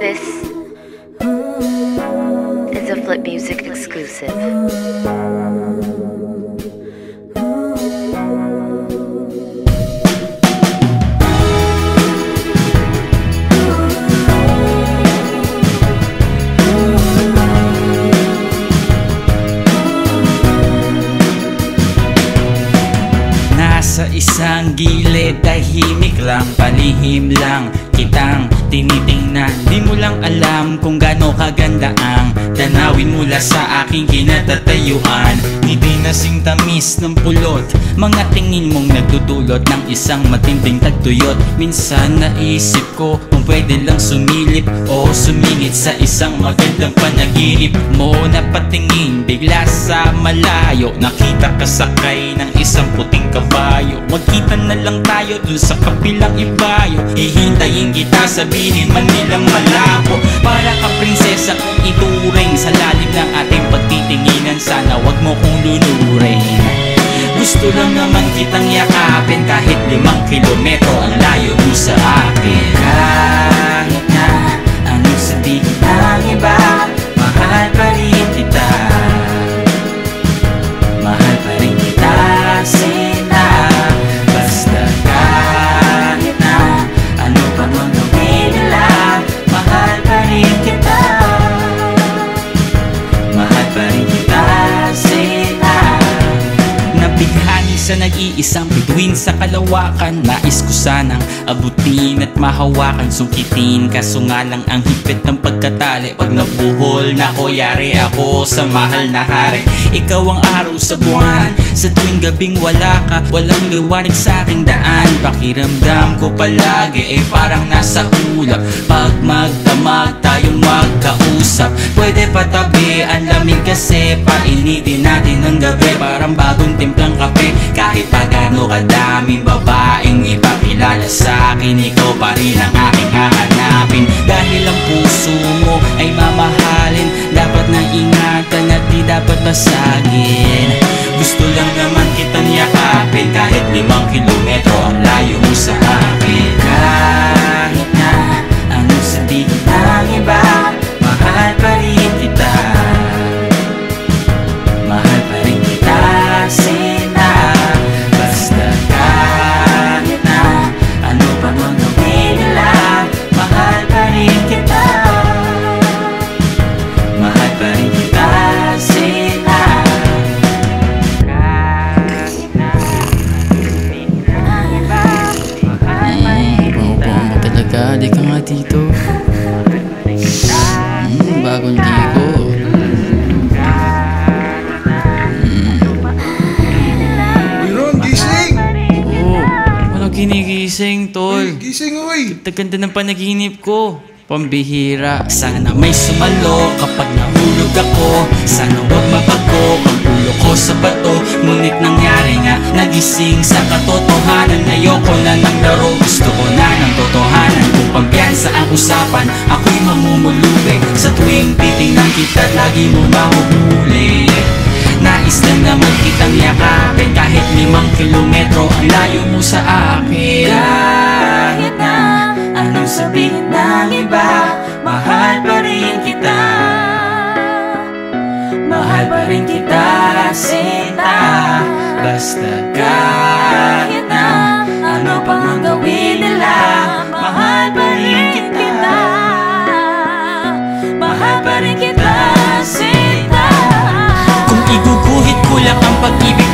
This is a Flip Music exclusive. Isang gilid, tahimik lang, palihim lang. Kitang tinitingnan, di mo lang alam kung gaano kaganda ang Tanawin mula sa aking kinatatayuan. Hindi nasing tamis ng pulot Mga tingin mong nagdudulot ng isang matinding tagtuyot. Minsan naisip ko pwede lang sumilip O sumingit sa isang magandang panaginip. Mo Napatingin bigla sa malayo. Nakita ka sakay ng isang puting kabayo. Magkita na lang tayo dun sa kapilang ibayo. Hihintayin kita sabihin man nilang malabo. Para ka prinsesa kung ituring Sa lalim ng ating pagtitinginan. Sana wag mo kong lunurin. Gusto lang naman kitang yakapin Kahit limang kilometro ang layo mo sa sa nag-iisang bituin sa kalawakan. Nais ko sanang abutin at mahawakan. Sungkitin kaso nga lang ang higpit ng pagkatali. Pag nabuhol na ko yari ako sa mahal na hari. Ikaw ang araw sa buwan. Sa tuwing gabing wala ka Walang liwanag sa aking daan. Pakiramdam ko palagi eh parang nasa ulap. Pag magdamag tayong magkausap. Pwede patabi ang lamig kasi Painitin natin ng gabi. Parang bagong timplang kape Kahit pa gano'n kadaming babaeng ipakilala sa akin Ikaw pa rin ang aking hahanapin. Dahil ang puso mo ay mamahalin Dapat na ingatan at di dapat basagin. Gusto lang naman kitang yakapin Kahit limang kilometro ang layo mo sa akin kinigising, tol. Uy, gising, uy! Taganda ng panaginip ko. Pambihira. Sana may sumalo kapag nahulog ako. Sana wag mapago ang ulo ko sa bato. Ngunit nangyari nga Nagising sa katotohanan. Ayoko na ng laro. Gusto ko na ng totohanan. Kung pampiyansa ang usapan Ako'y mamumulubi. Sa tuwing titingnan kita Lagi mo mahuhuli. Nais lang naman kitang yakapin Kahit Ang layo mo sa akin. Kahit na Anong sabihin ng iba Mahal pa rin kita. Mahal pa rin kita Sinta Basta kahit na Ano pang ang gawin nila Mahal pa rin kita. Mahal pa rin kita Sinta Kung iguguhit ko lang ang pag-ibig